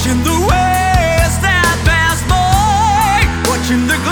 watching the waves that pass by, watching the.